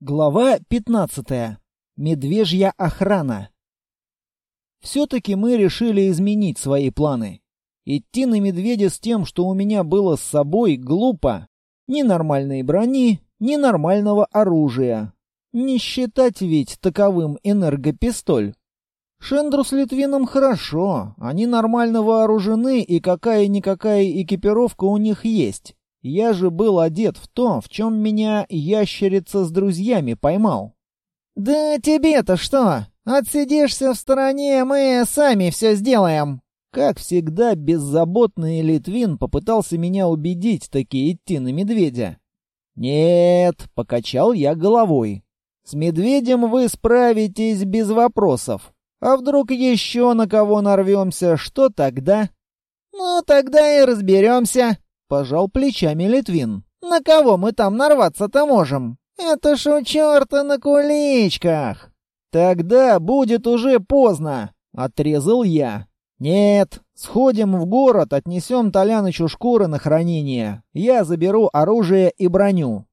Глава 15. Медвежья охрана. Все-таки мы решили изменить свои планы. Идти на медведя с тем, что у меня было с собой, глупо. Ни нормальной брони, ни нормального оружия. Не считать ведь таковым энергопистоль. Шендру с Литвином хорошо, они нормально вооружены и какая-никакая экипировка у них есть. Я же был одет в то, в чем меня ящерица с друзьями поймал. «Да тебе-то что? Отсидишься в стороне, мы сами все сделаем!» Как всегда, беззаботный Литвин попытался меня убедить таки идти на медведя. «Нет», — покачал я головой. «С медведем вы справитесь без вопросов. А вдруг еще на кого нарвемся, что тогда?» «Ну, тогда и разберемся», Пожал плечами Литвин. «На кого мы там нарваться-то можем? Это ж у черта на куличках!» «Тогда будет уже поздно!» — отрезал я. «Нет, сходим в город, отнесем Толянычу шкуры на хранение. Я заберу оружие и броню».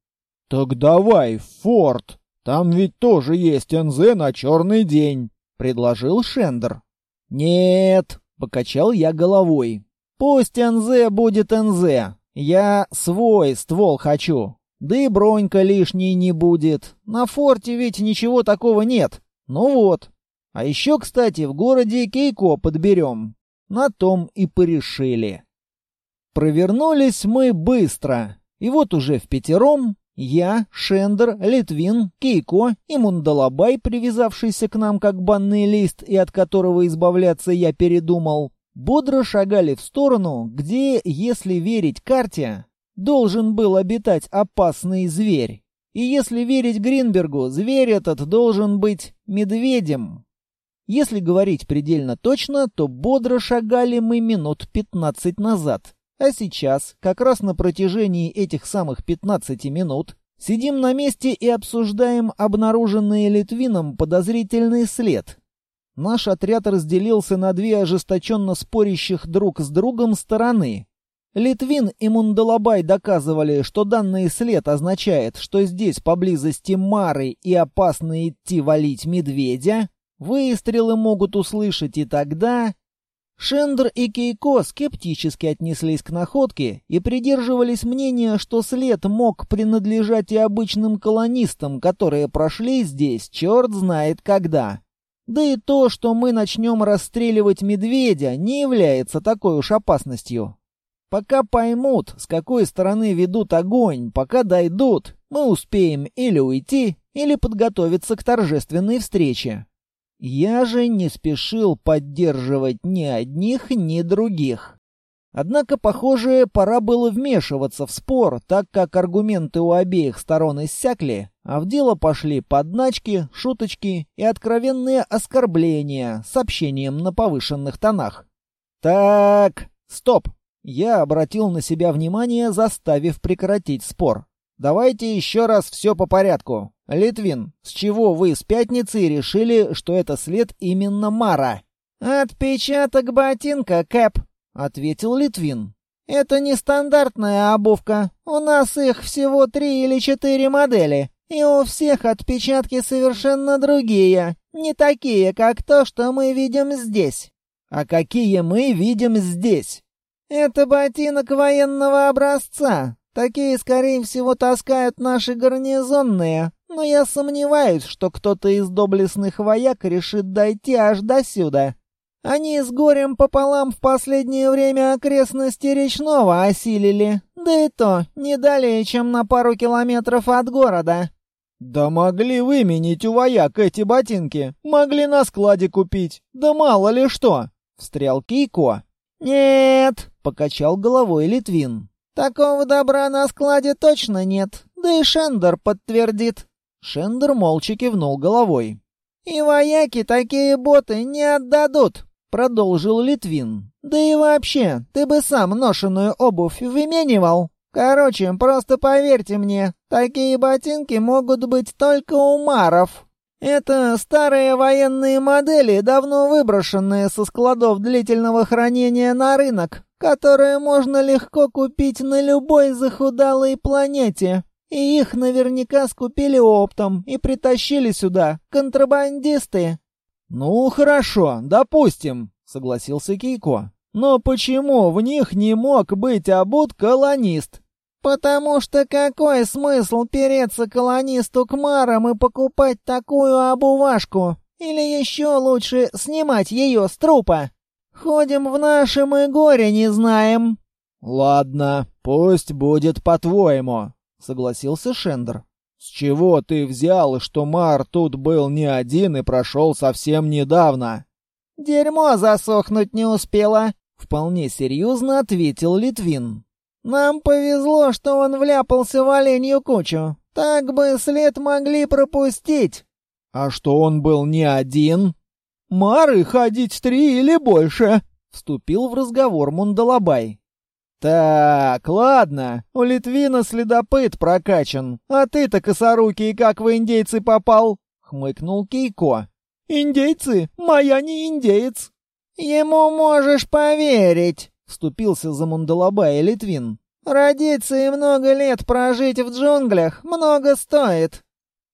«Так давай, форт! Там ведь тоже есть НЗ на черный день», — предложил Шендер. «Нет», — покачал я головой. Пусть НЗ будет НЗ. Я свой ствол хочу. Да и бронька лишней не будет. На форте ведь ничего такого нет. Ну вот. А еще, кстати, в городе Кейко подберем. На том и порешили. Провернулись мы быстро. И вот уже в пятером я, Шендер, Литвин, Кейко и Мундалабай, привязавшийся к нам как банный лист и от которого избавляться я передумал, бодро шагали в сторону, где, если верить карте, должен был обитать опасный зверь. И если верить Гринбергу, зверь этот должен быть медведем. Если говорить предельно точно, то бодро шагали мы минут 15 назад. А сейчас, как раз на протяжении этих самых 15 минут, сидим на месте и обсуждаем обнаруженный Литвином подозрительный след, наш отряд разделился на две ожесточенно спорящих друг с другом стороны. Литвин и Мундалабай доказывали, что данный след означает, что здесь поблизости Мары и опасно идти валить медведя. Выстрелы могут услышать и тогда... Шендер и Кейко скептически отнеслись к находке и придерживались мнения, что след мог принадлежать и обычным колонистам, которые прошли здесь черт знает когда. Да и то, что мы начнем расстреливать медведя, не является такой уж опасностью. Пока поймут, с какой стороны ведут огонь, пока дойдут, мы успеем или уйти, или подготовиться к торжественной встрече. Я же не спешил поддерживать ни одних, ни других. Однако, похоже, пора было вмешиваться в спор, так как аргументы у обеих сторон иссякли, а в дело пошли подначки, шуточки и откровенные оскорбления с общением на повышенных тонах. «Так, стоп!» Я обратил на себя внимание, заставив прекратить спор. «Давайте еще раз все по порядку. Литвин, с чего вы с пятницы решили, что это след именно Мара?» «Отпечаток ботинка, Кэп», ответил Литвин. Это не стандартная обувка. У нас их всего три или четыре модели, и у всех отпечатки совершенно другие, не такие, как то, что мы видим здесь. А какие мы видим здесь? Это ботинок военного образца. Такие, скорее всего, таскают наши гарнизонные, но я сомневаюсь, что кто-то из доблестных вояк решит дойти аж до сюда. Они с горем пополам в последнее время окрестности речного осилили, да и то не далее, чем на пару километров от города». «Да могли выменить у вояк эти ботинки, могли на складе купить, да мало ли что!» — встрял Кейко. «Нет!» — покачал головой Литвин. «Такого добра на складе точно нет, да и Шендер подтвердит». Шендер молча кивнул головой. «И вояки такие боты не отдадут продолжил Литвин. «Да и вообще, ты бы сам ношеную обувь выменивал. Короче, просто поверьте мне, такие ботинки могут быть только у маров. Это старые военные модели, давно выброшенные со складов длительного хранения на рынок, которые можно легко купить на любой захудалой планете. И их наверняка скупили оптом и притащили сюда контрабандисты. Ну, хорошо, допустим, согласился Кейко. Но почему в них не мог быть обут колонист? Потому что какой смысл переться колонисту к марам и покупать такую обувашку? Или еще лучше снимать ее с трупа? Ходим в нашем и горе не знаем. Ладно, пусть будет по-твоему, согласился Шендер. С чего ты взял, что Мар тут был не один и прошел совсем недавно? Дерьмо засохнуть не успело, Вполне серьезно ответил Литвин. «Нам повезло, что он вляпался в оленью кучу. Так бы след могли пропустить». «А что он был не один?» «Мары ходить три или больше», — вступил в разговор Мундалабай. «Так, ладно, у Литвина следопыт прокачан, а ты-то косорукий как в индейцы попал?» — хмыкнул Кейко. «Индейцы? Моя не индеец!» «Ему можешь поверить», — вступился за Мундалабай Литвин. «Родиться и много лет прожить в джунглях много стоит».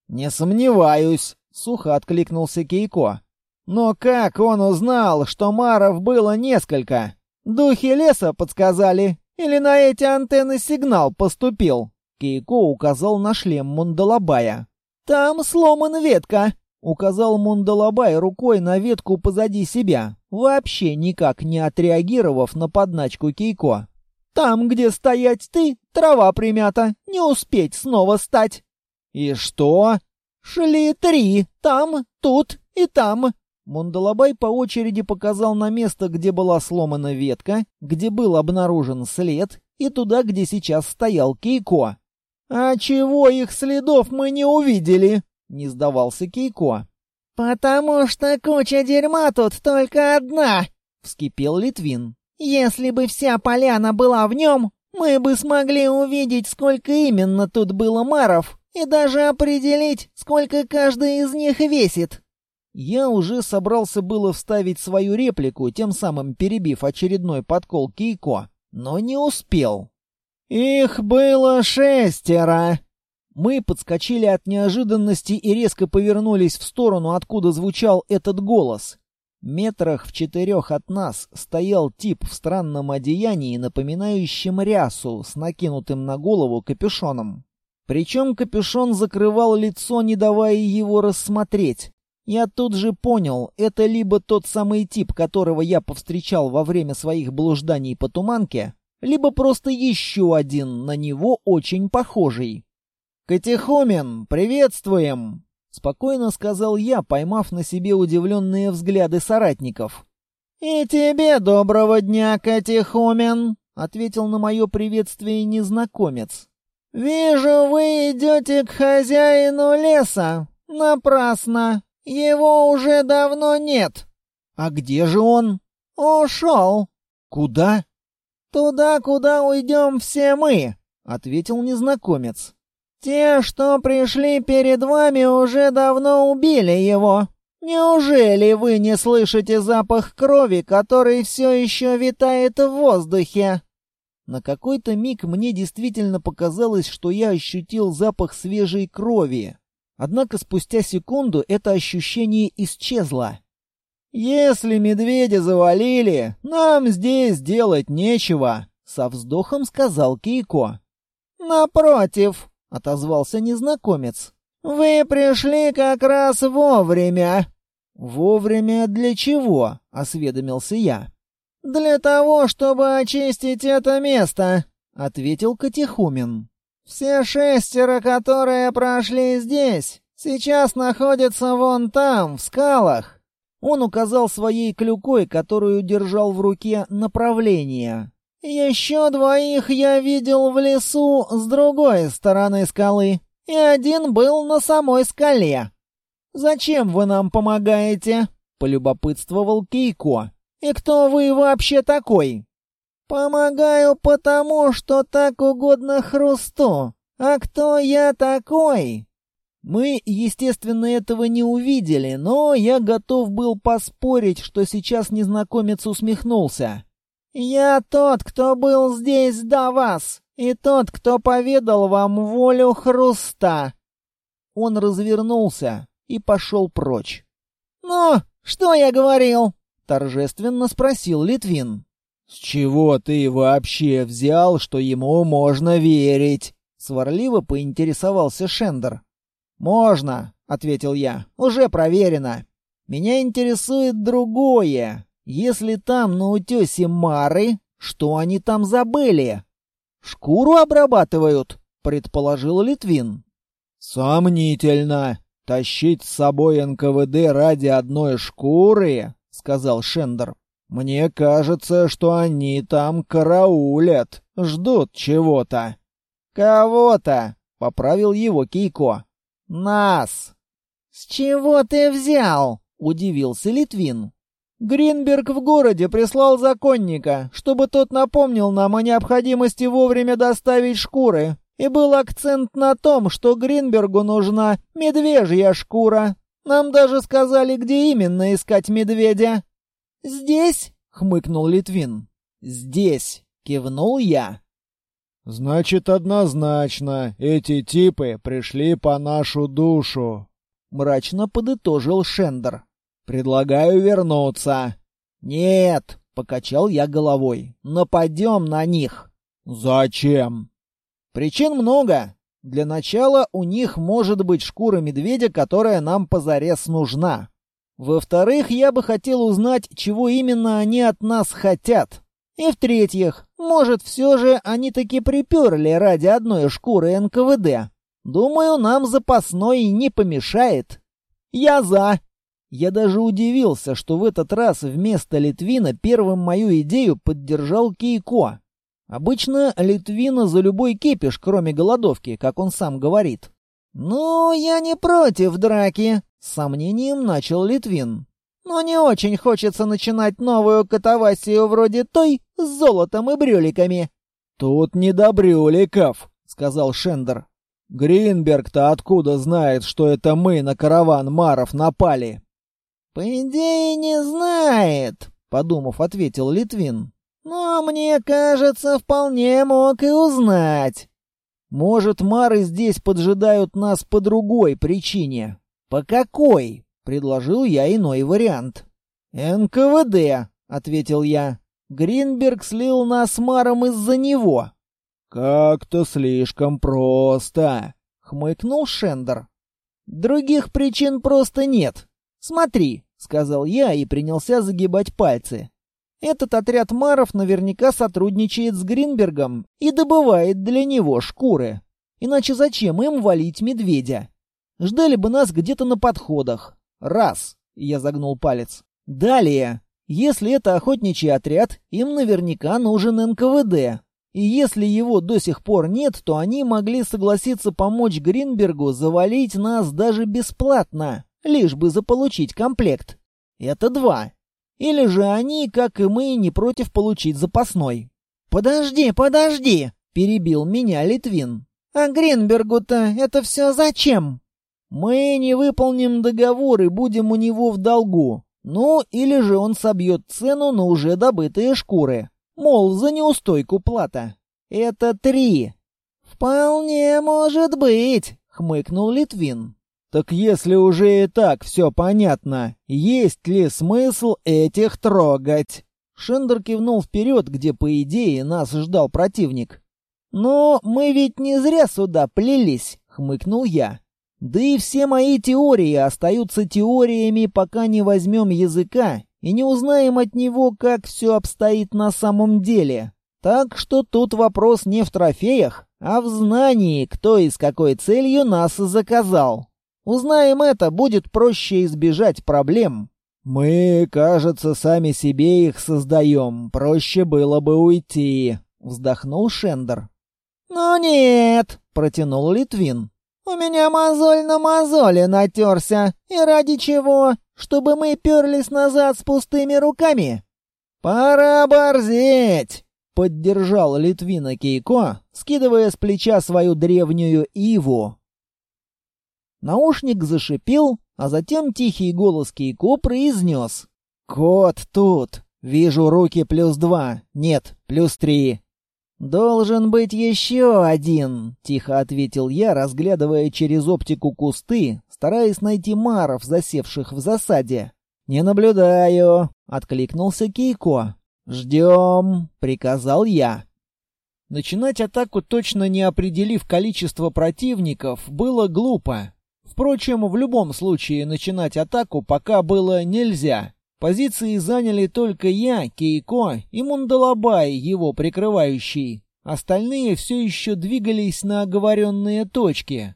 «Не сомневаюсь», — сухо откликнулся Кейко. «Но как он узнал, что маров было несколько? Духи леса подсказали? Или на эти антенны сигнал поступил?» Кейко указал на шлем Мундалабая. «Там сломана ветка», — указал Мундалабай рукой на ветку позади себя вообще никак не отреагировав на подначку Кейко. «Там, где стоять ты, трава примята, не успеть снова стать». «И что?» «Шли три, там, тут и там». Мундалабай по очереди показал на место, где была сломана ветка, где был обнаружен след, и туда, где сейчас стоял Кейко. «А чего их следов мы не увидели?» — не сдавался Кейко. «Потому что куча дерьма тут только одна!» — вскипел Литвин. «Если бы вся поляна была в нем, мы бы смогли увидеть, сколько именно тут было маров, и даже определить, сколько каждый из них весит». Я уже собрался было вставить свою реплику, тем самым перебив очередной подкол Кейко, но не успел. «Их было шестеро!» Мы подскочили от неожиданности и резко повернулись в сторону, откуда звучал этот голос. Метрах в четырех от нас стоял тип в странном одеянии, напоминающем рясу, с накинутым на голову капюшоном. Причем капюшон закрывал лицо, не давая его рассмотреть. Я тут же понял, это либо тот самый тип, которого я повстречал во время своих блужданий по туманке, либо просто еще один, на него очень похожий. «Катехумен, приветствуем!» — спокойно сказал я, поймав на себе удивленные взгляды соратников. «И тебе доброго дня, Катехумен!» — ответил на мое приветствие незнакомец. «Вижу, вы идете к хозяину леса. Напрасно. Его уже давно нет». «А где же он?» «Ушел». «Куда?» «Туда, куда уйдем все мы», — ответил незнакомец. «Те, что пришли перед вами, уже давно убили его. Неужели вы не слышите запах крови, который все еще витает в воздухе?» На какой-то миг мне действительно показалось, что я ощутил запах свежей крови. Однако спустя секунду это ощущение исчезло. «Если медведя завалили, нам здесь делать нечего», — со вздохом сказал Кейко. «Напротив», отозвался незнакомец. Вы пришли как раз вовремя. Вовремя для чего? осведомился я. Для того, чтобы очистить это место, ответил Катехумен. Все шестеро, которые прошли здесь, сейчас находятся вон там, в скалах. Он указал своей клюкой, которую держал в руке, направление. Еще двоих я видел в лесу с другой стороны скалы, и один был на самой скале. Зачем вы нам помогаете? полюбопытствовал Кейко. И кто вы вообще такой? Помогаю потому, что так угодно хрусту. А кто я такой? Мы, естественно, этого не увидели, но я готов был поспорить, что сейчас незнакомец усмехнулся. «Я тот, кто был здесь до вас, и тот, кто поведал вам волю хруста». Он развернулся и пошел прочь. «Ну, что я говорил?» — торжественно спросил Литвин. «С чего ты вообще взял, что ему можно верить?» — сварливо поинтересовался Шендер. «Можно», — ответил я, — «уже проверено. Меня интересует другое. Если там на утесе Мары, что они там забыли? Шкуру обрабатывают, предположил Литвин. Сомнительно. Тащить с собой НКВД ради одной шкуры, сказал Шендер. Мне кажется, что они там караулят, ждут чего-то. Кого-то, поправил его Кейко. Нас. С чего ты взял? удивился Литвин. Гринберг в городе прислал законника, чтобы тот напомнил нам о необходимости вовремя доставить шкуры. И был акцент на том, что Гринбергу нужна медвежья шкура. Нам даже сказали, где именно искать медведя. «Здесь?» — хмыкнул Литвин. «Здесь», — кивнул я. «Значит, однозначно, эти типы пришли по нашу душу», — мрачно подытожил Шендер. Предлагаю вернуться. Нет, покачал я головой. Нападем на них. Зачем? Причин много. Для начала у них может быть шкура медведя, которая нам позарез нужна. Во-вторых, я бы хотел узнать, чего именно они от нас хотят. И в-третьих, может, все же они таки приперли ради одной шкуры НКВД. Думаю, нам запасной не помешает. Я за. Я даже удивился, что в этот раз вместо Литвина первым мою идею поддержал Кейко. Обычно Литвина за любой кипиш, кроме голодовки, как он сам говорит. «Ну, я не против драки», — с сомнением начал Литвин. «Но не очень хочется начинать новую катавасию вроде той с золотом и брюликами». «Тут не до брюликов», — сказал Шендер. «Гринберг-то откуда знает, что это мы на караван Маров напали?» «По идее, не знает», — подумав, ответил Литвин. «Но мне кажется, вполне мог и узнать». «Может, Мары здесь поджидают нас по другой причине?» «По какой?» — предложил я иной вариант. «НКВД», — ответил я. «Гринберг слил нас Маром из-за него». «Как-то слишком просто», — хмыкнул Шендер. «Других причин просто нет. «Смотри», — сказал я и принялся загибать пальцы. «Этот отряд маров наверняка сотрудничает с Гринбергом и добывает для него шкуры. Иначе зачем им валить медведя? Ждали бы нас где-то на подходах. Раз», — я загнул палец. «Далее. Если это охотничий отряд, им наверняка нужен НКВД. И если его до сих пор нет, то они могли согласиться помочь Гринбергу завалить нас даже бесплатно лишь бы заполучить комплект. Это два. Или же они, как и мы, не против получить запасной. «Подожди, подожди!» — перебил меня Литвин. «А Гринбергу-то это все зачем?» «Мы не выполним договор и будем у него в долгу. Ну, или же он собьет цену на уже добытые шкуры. Мол, за неустойку плата. Это три». «Вполне может быть», — хмыкнул Литвин. Так если уже и так все понятно, есть ли смысл этих трогать? Шендер кивнул вперед, где, по идее, нас ждал противник. «Но мы ведь не зря сюда плелись», — хмыкнул я. «Да и все мои теории остаются теориями, пока не возьмем языка и не узнаем от него, как все обстоит на самом деле. Так что тут вопрос не в трофеях, а в знании, кто и с какой целью нас заказал». Узнаем это, будет проще избежать проблем. Мы, кажется, сами себе их создаем. Проще было бы уйти, вздохнул Шендер. Ну нет, протянул Литвин. У меня мозоль на мозоли натерся. И ради чего? Чтобы мы перлись назад с пустыми руками? Пора борзеть! Поддержал Литвина Кейко, скидывая с плеча свою древнюю иву. Наушник зашипел, а затем тихий голос Кейко произнес. «Кот тут! Вижу руки плюс два. Нет, плюс три. «Должен быть еще один», — тихо ответил я, разглядывая через оптику кусты, стараясь найти маров, засевших в засаде. «Не наблюдаю», — откликнулся Кейко. «Ждем», — приказал я. Начинать атаку, точно не определив количество противников, было глупо. Впрочем, в любом случае начинать атаку пока было нельзя. Позиции заняли только я, Кейко и Мундалабай, его прикрывающий. Остальные все еще двигались на оговоренные точки.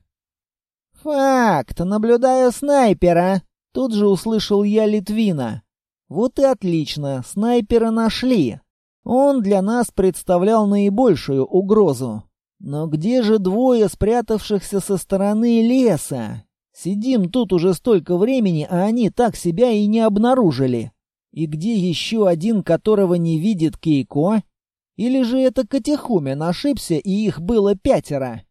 «Факт! Наблюдаю снайпера!» Тут же услышал я Литвина. «Вот и отлично, снайпера нашли. Он для нас представлял наибольшую угрозу. Но где же двое спрятавшихся со стороны леса? Сидим тут уже столько времени, а они так себя и не обнаружили. И где еще один, которого не видит Кейко? Или же это Катехумен ошибся, и их было пятеро?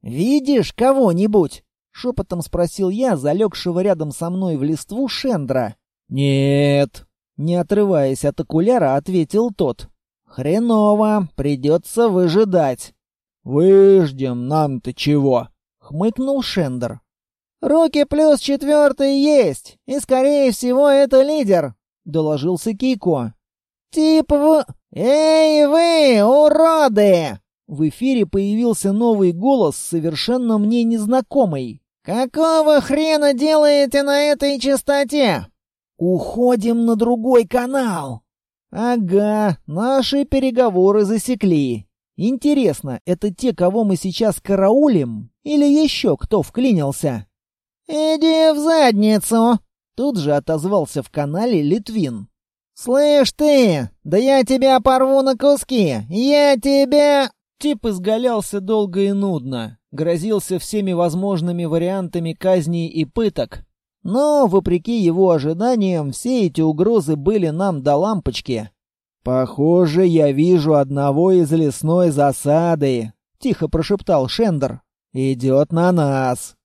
«Видишь кого-нибудь?» — шепотом спросил я, залегшего рядом со мной в листву Шендра. «Нет», — не отрываясь от окуляра, ответил тот. «Хреново, придется выжидать». «Выждем нам-то чего?» — хмыкнул Шендер. «Руки плюс четвертый есть, и, скорее всего, это лидер», — доложился Кейко. «Тип в... Эй вы, уроды!» В эфире появился новый голос, совершенно мне незнакомый. «Какого хрена делаете на этой частоте?» «Уходим на другой канал!» «Ага, наши переговоры засекли. Интересно, это те, кого мы сейчас караулим? Или еще кто вклинился?» «Иди в задницу!» Тут же отозвался в канале Литвин. «Слышь ты, да я тебя порву на куски! Я тебя...» Тип изгалялся долго и нудно, грозился всеми возможными вариантами казней и пыток. Но, вопреки его ожиданиям, все эти угрозы были нам до лампочки. «Похоже, я вижу одного из лесной засады», — тихо прошептал Шендер. «Идет на нас».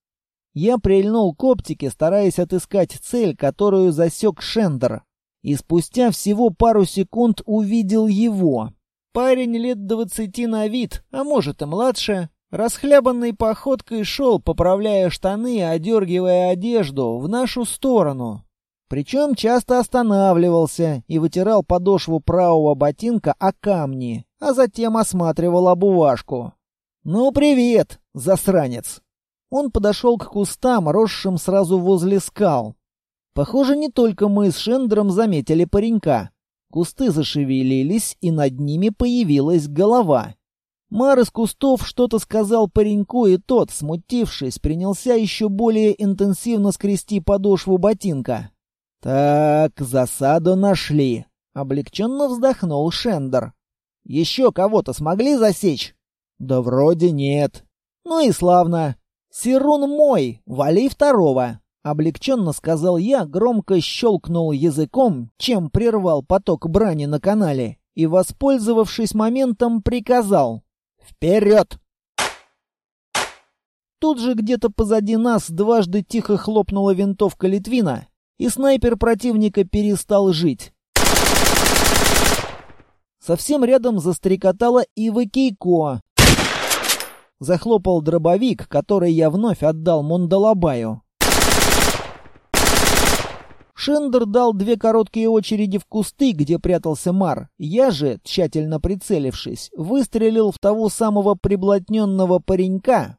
Я прильнул к оптике, стараясь отыскать цель, которую засек Шендер. И спустя всего пару секунд увидел его. Парень лет двадцати на вид, а может и младше. Расхлябанной походкой шел, поправляя штаны и одергивая одежду в нашу сторону. Причем часто останавливался и вытирал подошву правого ботинка о камни, а затем осматривал обувашку. «Ну, привет, засранец!» Он подошел к кустам, росшим сразу возле скал. Похоже, не только мы с Шендером заметили паренька. Кусты зашевелились, и над ними появилась голова. Мар из кустов что-то сказал пареньку, и тот, смутившись, принялся еще более интенсивно скрести подошву ботинка. «Так, засаду нашли», — облегченно вздохнул Шендер. «Еще кого-то смогли засечь?» «Да вроде нет». «Ну и славно. «Сирун мой, вали второго!» Облегченно сказал я, громко щелкнул языком, чем прервал поток брани на канале, и, воспользовавшись моментом, приказал «Вперед!». Тут же где-то позади нас дважды тихо хлопнула винтовка Литвина, и снайпер противника перестал жить. Совсем рядом застрекотала Ива Кейко, захлопал дробовик, который я вновь отдал Мондалабаю. Шендер дал две короткие очереди в кусты, где прятался Мар. Я же, тщательно прицелившись, выстрелил в того самого приблотненного паренька.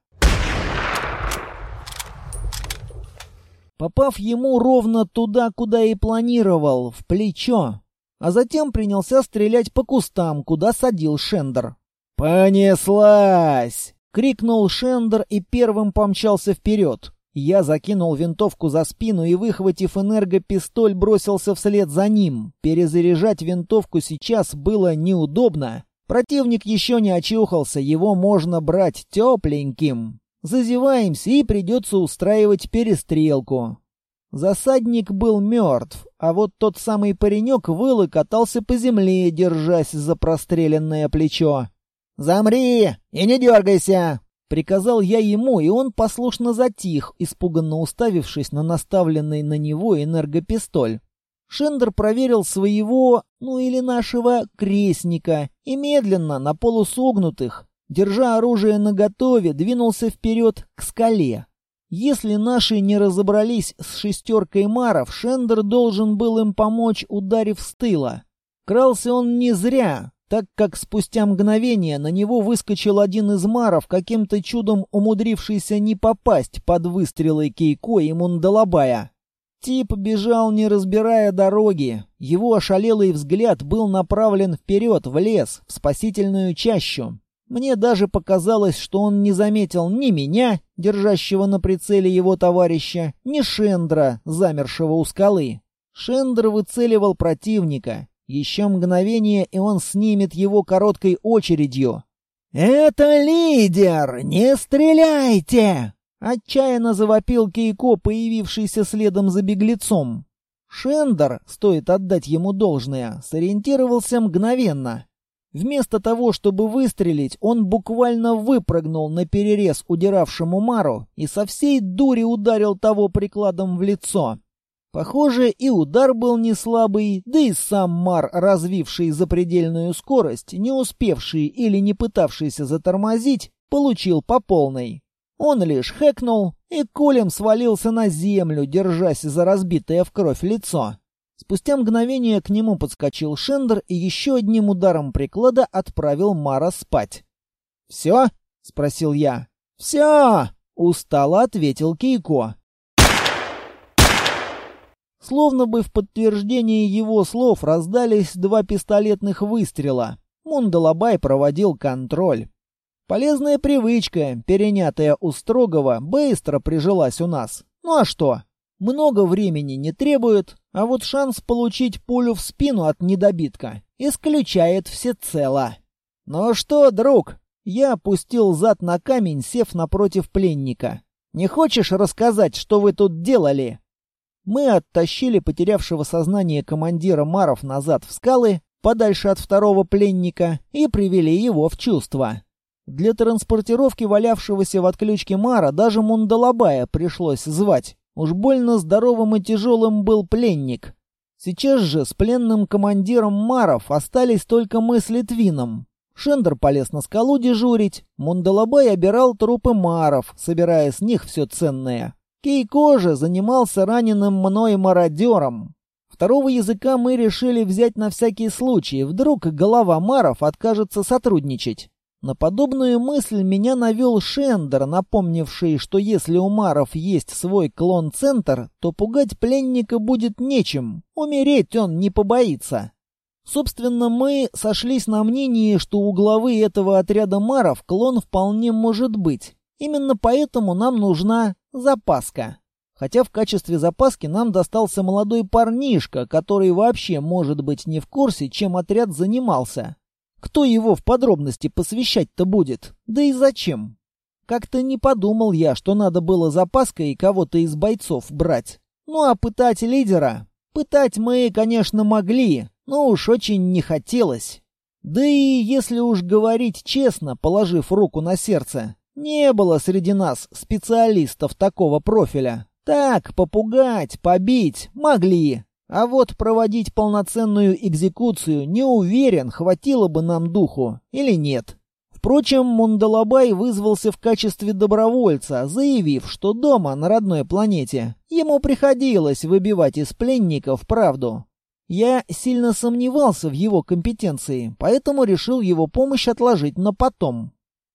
Попав ему ровно туда, куда и планировал, в плечо. А затем принялся стрелять по кустам, куда садил Шендер. «Понеслась!» Крикнул Шендер и первым помчался вперед. Я закинул винтовку за спину и, выхватив энергопистоль, бросился вслед за ним. Перезаряжать винтовку сейчас было неудобно. Противник еще не очухался, его можно брать тепленьким. Зазеваемся и придется устраивать перестрелку. Засадник был мертв, а вот тот самый паренек выл и катался по земле, держась за простреленное плечо. «Замри и не дергайся!» Приказал я ему, и он послушно затих, испуганно уставившись на наставленный на него энергопистоль. Шендер проверил своего, ну или нашего, крестника и медленно, на полусогнутых, держа оружие наготове, двинулся вперед к скале. Если наши не разобрались с шестеркой маров, Шендер должен был им помочь, ударив с тыла. Крался он не зря, так как спустя мгновение на него выскочил один из маров, каким-то чудом умудрившийся не попасть под выстрелы Кейко и Мундалабая. Тип бежал, не разбирая дороги. Его ошалелый взгляд был направлен вперед, в лес, в спасительную чащу. Мне даже показалось, что он не заметил ни меня, держащего на прицеле его товарища, ни Шендра, замершего у скалы. Шендер выцеливал противника. Еще мгновение, и он снимет его короткой очередью. «Это лидер! Не стреляйте!» Отчаянно завопил Кейко, появившийся следом за беглецом. Шендер, стоит отдать ему должное, сориентировался мгновенно. Вместо того, чтобы выстрелить, он буквально выпрыгнул на перерез удиравшему Мару и со всей дури ударил того прикладом в лицо. Похоже, и удар был не слабый, да и сам Мар, развивший запредельную скорость, не успевший или не пытавшийся затормозить, получил по полной. Он лишь хэкнул и кулем свалился на землю, держась за разбитое в кровь лицо. Спустя мгновение к нему подскочил Шендер и еще одним ударом приклада отправил Мара спать. «Все?» — спросил я. «Все!» — устало ответил Кейко. Словно бы в подтверждение его слов раздались два пистолетных выстрела. Мундалабай проводил контроль. Полезная привычка, перенятая у строгого, быстро прижилась у нас. Ну а что? Много времени не требует, а вот шанс получить пулю в спину от недобитка исключает всецело. «Ну что, друг?» Я опустил зад на камень, сев напротив пленника. «Не хочешь рассказать, что вы тут делали?» Мы оттащили потерявшего сознание командира Маров назад в скалы, подальше от второго пленника, и привели его в чувство. Для транспортировки валявшегося в отключке Мара даже Мундалабая пришлось звать. Уж больно здоровым и тяжелым был пленник. Сейчас же с пленным командиром Маров остались только мы с Литвином. Шендер полез на скалу дежурить, Мундалабай обирал трупы Маров, собирая с них все ценное. Кейко же занимался раненым мной мародером. Второго языка мы решили взять на всякий случай, вдруг голова Маров откажется сотрудничать. На подобную мысль меня навел Шендер, напомнивший, что если у Маров есть свой клон-центр, то пугать пленника будет нечем, умереть он не побоится. Собственно, мы сошлись на мнении, что у главы этого отряда Маров клон вполне может быть. Именно поэтому нам нужна запаска. Хотя в качестве запаски нам достался молодой парнишка, который вообще может быть не в курсе, чем отряд занимался. Кто его в подробности посвящать-то будет? Да и зачем? Как-то не подумал я, что надо было запаской кого-то из бойцов брать. Ну а пытать лидера? Пытать мы, конечно, могли, но уж очень не хотелось. Да и если уж говорить честно, положив руку на сердце, не было среди нас специалистов такого профиля. Так, попугать, побить могли, а вот проводить полноценную экзекуцию не уверен, хватило бы нам духу или нет. Впрочем, Мундалабай вызвался в качестве добровольца, заявив, что дома, на родной планете, ему приходилось выбивать из пленников правду. Я сильно сомневался в его компетенции, поэтому решил его помощь отложить на потом.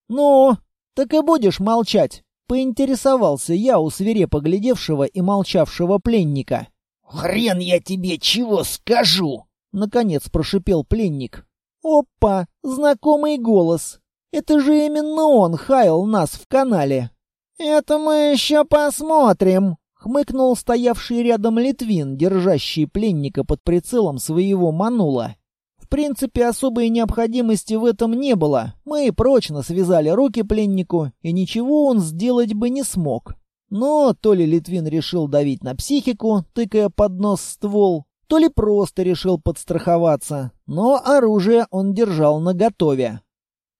«Ну, так и будешь молчать?» — поинтересовался я у свирепо глядевшего и молчавшего пленника. «Хрен я тебе чего скажу!» — наконец прошипел пленник. «Опа! Знакомый голос! Это же именно он хаял нас в канале!» «Это мы еще посмотрим!» — хмыкнул стоявший рядом Литвин, держащий пленника под прицелом своего манула. Принципе, особой необходимости в этом не было. Мы прочно связали руки пленнику, и ничего он сделать бы не смог. Но то ли Литвин решил давить на психику, тыкая под нос ствол, то ли просто решил подстраховаться, но оружие он держал наготове.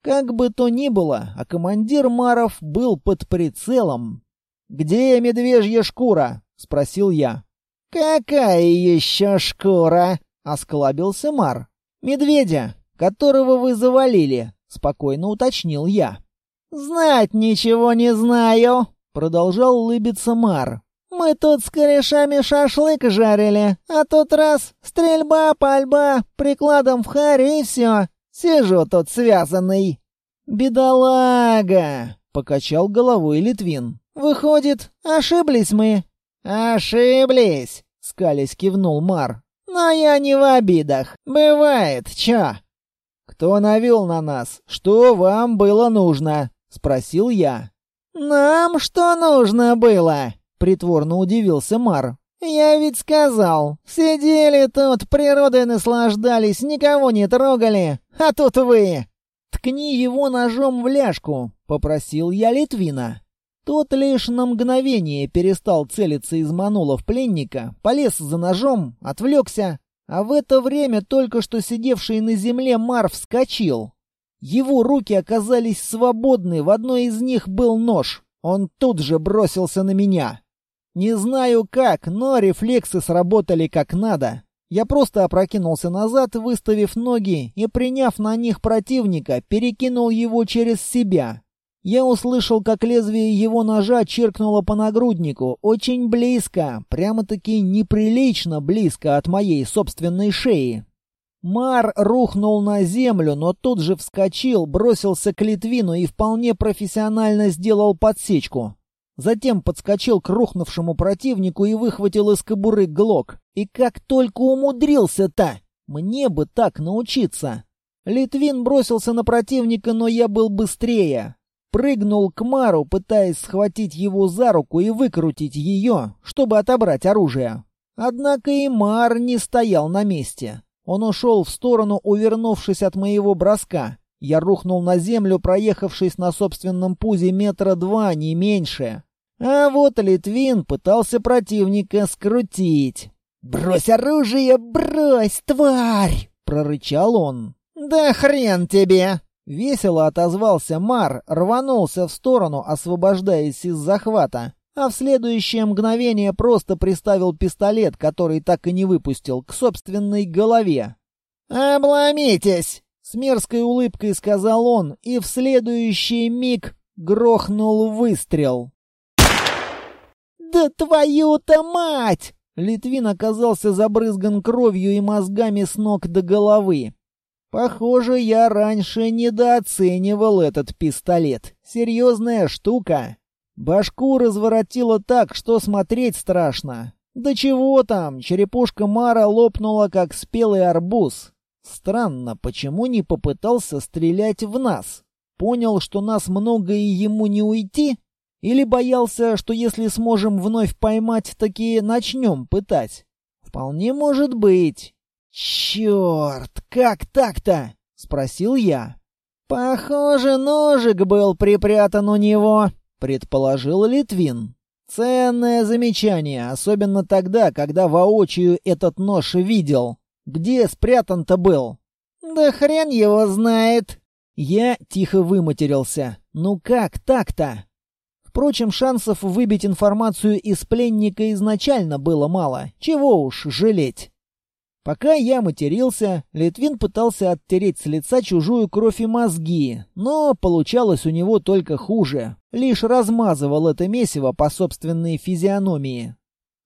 Как бы то ни было, а командир Маров был под прицелом. «Где медвежья шкура?» — спросил я. «Какая еще шкура?» — осклабился Мар. «Медведя, которого вы завалили», — спокойно уточнил я. «Знать ничего не знаю», — продолжал улыбиться Мар. «Мы тут с корешами шашлык жарили, а тут раз — стрельба, пальба, прикладом в харе и все. Сижу тут связанный». «Бедолага!» — покачал головой Литвин. «Выходит, ошиблись мы». «Ошиблись!» — скались кивнул Мар. «Но я не в обидах. Бывает, чё?» «Кто навел на нас? Что вам было нужно?» — спросил я. «Нам что нужно было?» — притворно удивился Мар. «Я ведь сказал, сидели тут, природой наслаждались, никого не трогали, а тут вы!» «Ткни его ножом в ляжку», — попросил я Литвина. Тот лишь на мгновение перестал целиться из манулов пленника, полез за ножом, отвлекся, а в это время только что сидевший на земле Мар вскочил. Его руки оказались свободны, в одной из них был нож. Он тут же бросился на меня. Не знаю как, но рефлексы сработали как надо. Я просто опрокинулся назад, выставив ноги, и, приняв на них противника, перекинул его через себя. Я услышал, как лезвие его ножа чиркнуло по нагруднику, очень близко, прямо-таки неприлично близко от моей собственной шеи. Мар рухнул на землю, но тут же вскочил, бросился к Литвину и вполне профессионально сделал подсечку. Затем подскочил к рухнувшему противнику и выхватил из кобуры глок. И как только умудрился-то! Мне бы так научиться! Литвин бросился на противника, но я был быстрее прыгнул к Мару, пытаясь схватить его за руку и выкрутить ее, чтобы отобрать оружие. Однако и Мар не стоял на месте. Он ушел в сторону, увернувшись от моего броска. Я рухнул на землю, проехавшись на собственном пузе метра два, не меньше. А вот Литвин пытался противника скрутить. «Брось оружие, брось, тварь!» — прорычал он. «Да хрен тебе!» Весело отозвался Мар, рванулся в сторону, освобождаясь из захвата, а в следующее мгновение просто приставил пистолет, который так и не выпустил, к собственной голове. «Обломитесь!» — с мерзкой улыбкой сказал он, и в следующий миг грохнул выстрел. «Да твою-то мать!» Литвин оказался забрызган кровью и мозгами с ног до головы. Похоже, я раньше недооценивал этот пистолет. Серьезная штука. Башку разворотило так, что смотреть страшно. Да чего там, черепушка Мара лопнула, как спелый арбуз. Странно, почему не попытался стрелять в нас? Понял, что нас много и ему не уйти? Или боялся, что если сможем вновь поймать, таки начнем пытать? Вполне может быть. «Черт, как так-то?» — спросил я. «Похоже, ножик был припрятан у него», — предположил Литвин. «Ценное замечание, особенно тогда, когда воочию этот нож видел. Где спрятан-то был?» «Да хрен его знает!» Я тихо выматерился. «Ну как так-то?» Впрочем, шансов выбить информацию из пленника изначально было мало. Чего уж жалеть. Пока я матерился, Литвин пытался оттереть с лица чужую кровь и мозги, но получалось у него только хуже. Лишь размазывал это месиво по собственной физиономии.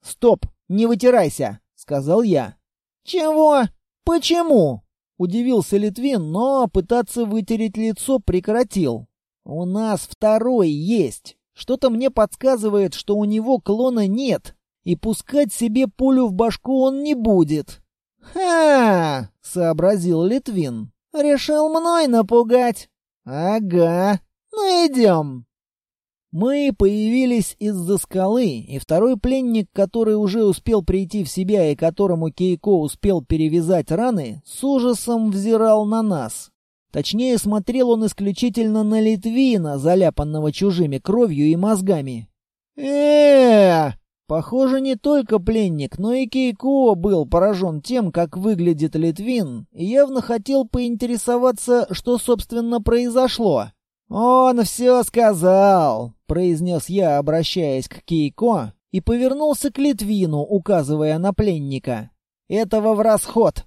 «Стоп, не вытирайся!» — сказал я. «Чего? Почему?» — удивился Литвин, но пытаться вытереть лицо прекратил. «У нас второй есть. Что-то мне подсказывает, что у него клона нет, и пускать себе пулю в башку он не будет». «Ха!» — сообразил Литвин. «Решил мной напугать?» «Ага. Ну, идем». Мы появились из-за скалы, и второй пленник, который уже успел прийти в себя и которому Кейко успел перевязать раны, с ужасом взирал на нас. Точнее, смотрел он исключительно на Литвина, заляпанного чужими кровью и мозгами. э Похоже, не только пленник, но и Кейко был поражен тем, как выглядит Литвин, и явно хотел поинтересоваться, что, собственно, произошло. «Он все сказал», — произнес я, обращаясь к Кейко, и повернулся к Литвину, указывая на пленника. «Этого в расход!»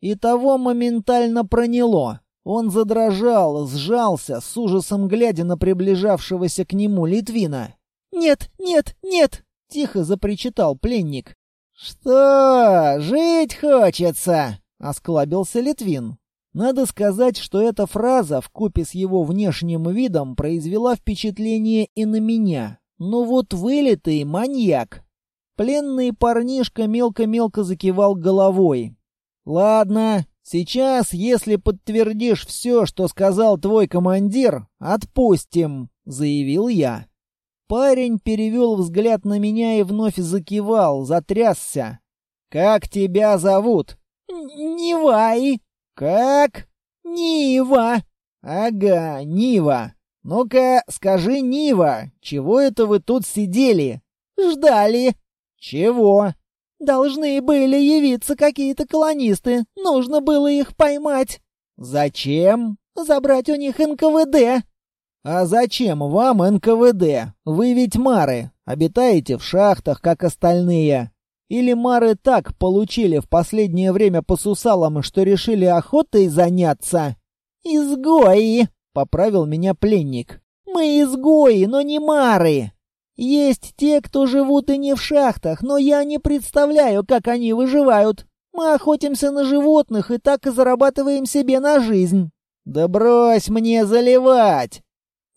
И того моментально проняло. Он задрожал, сжался, с ужасом глядя на приближавшегося к нему Литвина. «Нет, нет, нет!» — тихо запричитал пленник. «Что, жить хочется?» — осклабился Литвин. Надо сказать, что эта фраза в купе с его внешним видом произвела впечатление и на меня. Ну вот вылитый маньяк. Пленный парнишка мелко-мелко закивал головой. «Ладно, сейчас, если подтвердишь все, что сказал твой командир, отпустим», — заявил я. Парень перевел взгляд на меня и вновь закивал, затрясся. «Как тебя зовут?» «Нивай». «Как?» «Нива». «Ага, Нива. Ну-ка, скажи, Нива, чего это вы тут сидели?» «Ждали». «Чего?» «Должны были явиться какие-то колонисты. Нужно было их поймать». «Зачем?» «Забрать у них НКВД». «А зачем вам НКВД? Вы ведь мары, обитаете в шахтах, как остальные. Или мары так получили в последнее время по сусалам, что решили охотой заняться?» «Изгои!» — поправил меня пленник. «Мы изгои, но не мары. Есть те, кто живут и не в шахтах, но я не представляю, как они выживают. Мы охотимся на животных и так и зарабатываем себе на жизнь». «Да брось мне заливать!»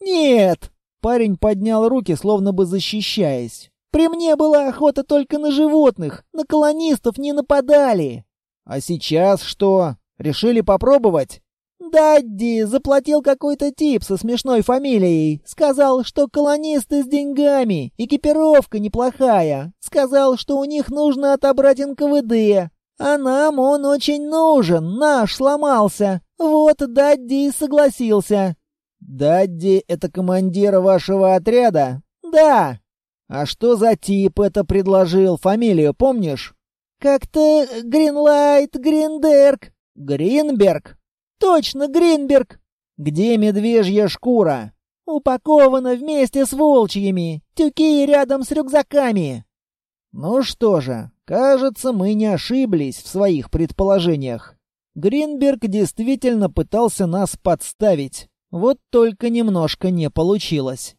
«Нет!» — парень поднял руки, словно бы защищаясь. «При мне была охота только на животных, на колонистов не нападали». «А сейчас что? Решили попробовать?» «Дадди заплатил какой-то тип со смешной фамилией. Сказал, что колонисты с деньгами, экипировка неплохая. Сказал, что у них нужно отобрать НКВД. А нам он очень нужен, наш сломался. Вот Дадди согласился. «Дадди — это командир вашего отряда?» «Да». «А что за тип это предложил? Фамилию помнишь?» «Как-то Гринлайт Гриндерк». «Гринберг?» «Точно, Гринберг». «Где медвежья шкура?» «Упакована вместе с волчьими. Тюки рядом с рюкзаками». «Ну что же, кажется, мы не ошиблись в своих предположениях. Гринберг действительно пытался нас подставить. Вот только немножко не получилось.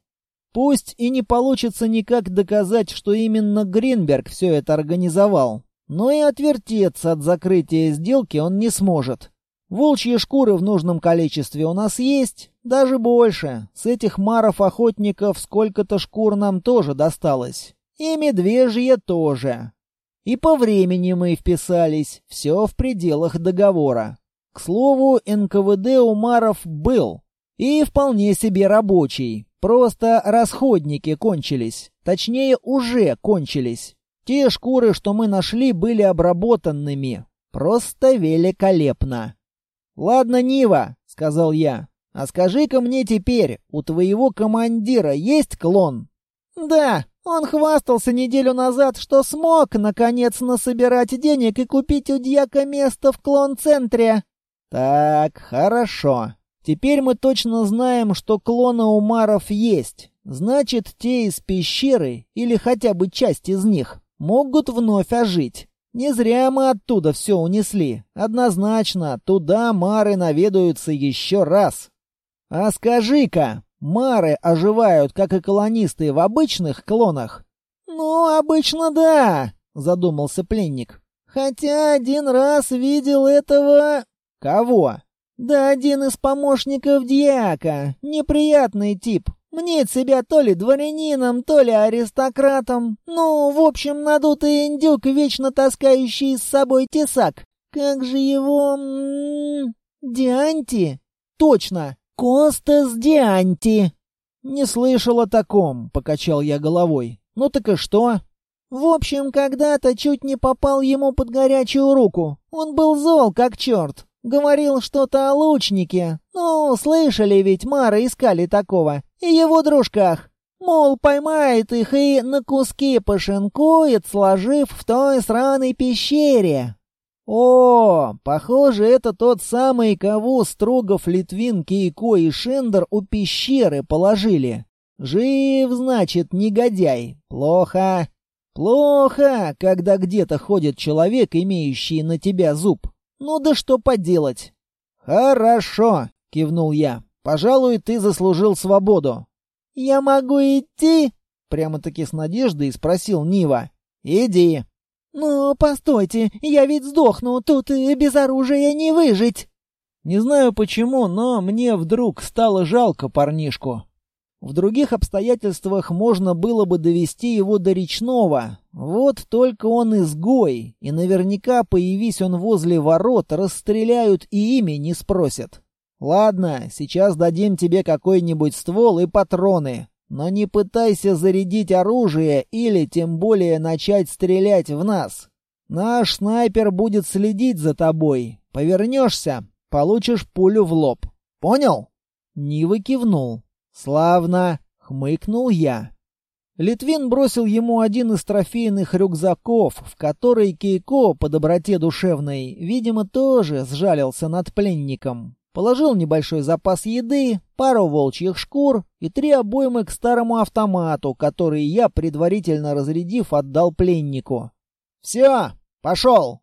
Пусть и не получится никак доказать, что именно Гринберг все это организовал, но и отвертеться от закрытия сделки он не сможет. Волчьи шкуры в нужном количестве у нас есть, даже больше. С этих маров-охотников сколько-то шкур нам тоже досталось. И медвежье тоже. И по времени мы вписались, все в пределах договора. К слову, НКВД у маров был, и вполне себе рабочий. Просто расходники кончились. Точнее, уже кончились. Те шкуры, что мы нашли, были обработанными. Просто великолепно. «Ладно, Нива», — сказал я. «А скажи-ка мне теперь, у твоего командира есть клон?» «Да, он хвастался неделю назад, что смог, наконец, насобирать денег и купить у дьяка место в клон-центре». «Так, хорошо. Теперь мы точно знаем, что клоны у маров есть. Значит, те из пещеры, или хотя бы часть из них, могут вновь ожить. Не зря мы оттуда все унесли. Однозначно, туда мары наведаются еще раз. А скажи-ка, мары оживают, как и колонисты, в обычных клонах? Ну, обычно да, задумался пленник. Хотя один раз видел этого... Кого? Да один из помощников дьяка. Неприятный тип. Мнит себя то ли дворянином, то ли аристократом. Ну, в общем, надутый индюк, вечно таскающий с собой тесак. Как же его... М -м, Дианти? Точно, Костас Дианти. Не слышал о таком, покачал я головой. Ну так и что? В общем, когда-то чуть не попал ему под горячую руку. Он был зол, как черт. Говорил что-то о лучнике. Ну, слышали ведь, Мара искали такого. И его дружках. Мол, поймает их и на куски пошинкует, сложив в той сраной пещере. О, похоже, это тот самый, кого Строгов, Литвин, Кейко и Шендер у пещеры положили. Жив, значит, негодяй. Плохо. Плохо, когда где-то ходит человек, имеющий на тебя зуб. Ну да что поделать. Хорошо, кивнул я. Пожалуй, ты заслужил свободу. Я могу идти? Прямо-таки с надеждой спросил Нива. Иди. «Ну, постойте, я ведь сдохну, тут без оружия не выжить!» Не знаю почему, но мне вдруг стало жалко парнишку. В других обстоятельствах можно было бы довести его до речного. Вот только он изгой, и наверняка, появись он возле ворот, расстреляют и имя не спросят. Ладно, сейчас дадим тебе какой-нибудь ствол и патроны, но не пытайся зарядить оружие или тем более начать стрелять в нас. Наш снайпер будет следить за тобой. Повернешься, получишь пулю в лоб. Понял? Нива кивнул. Славно, хмыкнул я. Литвин бросил ему один из трофейных рюкзаков, в который Кейко по доброте душевной, видимо, тоже сжалился над пленником. Положил небольшой запас еды, пару волчьих шкур и три обоймы к старому автомату, который я, предварительно разрядив, отдал пленнику. «Все, пошел!»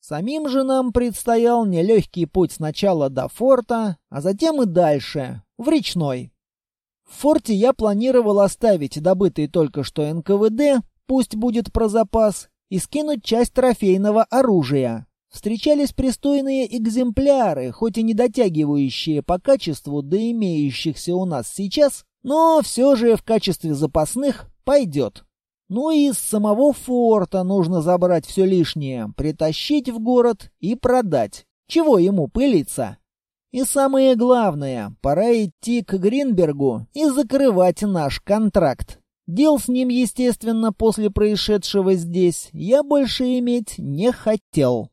Самим же нам предстоял нелегкий путь сначала до форта, а затем и дальше, в речной. В форте я планировал оставить добытый только что НКВД, пусть будет про запас, и скинуть часть трофейного оружия. Встречались пристойные экземпляры, хоть и не дотягивающие по качеству до имеющихся у нас сейчас, но все же в качестве запасных пойдет. Ну и из самого форта нужно забрать все лишнее, притащить в город и продать. Чего ему пылиться? И самое главное, пора идти к Гринбергу и закрывать наш контракт. Дел с ним, естественно, после происшедшего здесь я больше иметь не хотел.